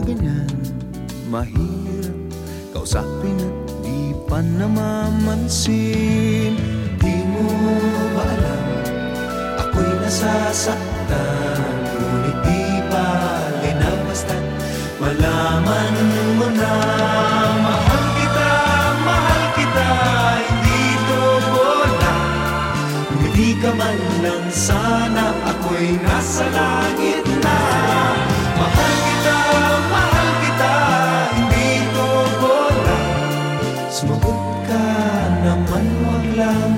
Bakit ka ganyan? Mahirap Kausapin at di pa namamansin. Di mo ba alam Ako'y nasasaktan. Ngunit di na basta't Malaman mo na. Mahal kita, mahal kita Hindi to bola Hindi ka man lang sana Ako'y nasa langit Sumagot ka naman wag lang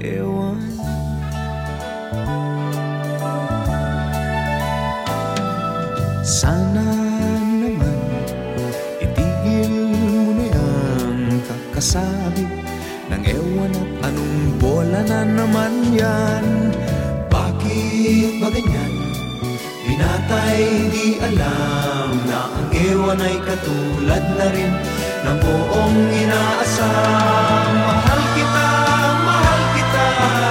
Ewan Sana naman Itigil mo na yung kakasabi Nang ewan at anong bola na naman yan Bakit ba ganyan? Binatay di alam Na ang ewan ay katulad na rin ng buong inaasam Mahal kita, mahal kita,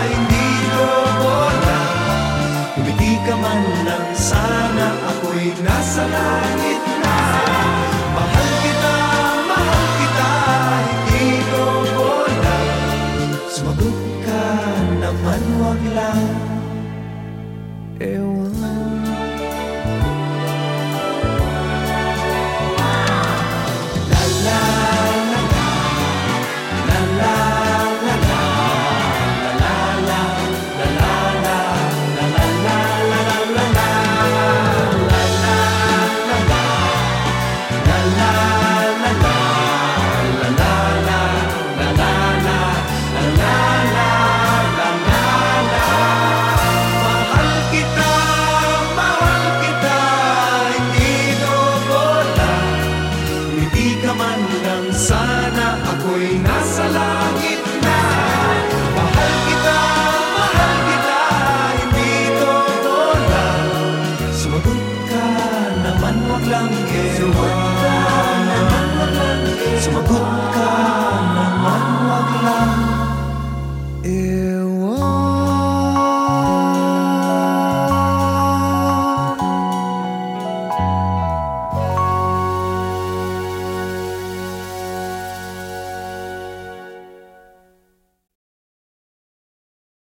hindi ito bola Ibigay ka man lang sana, ako'y nasa langit na. Mahal kita, mahal kita, hindi ito bola Sumagot ka naman, wag lang. Ewan the world.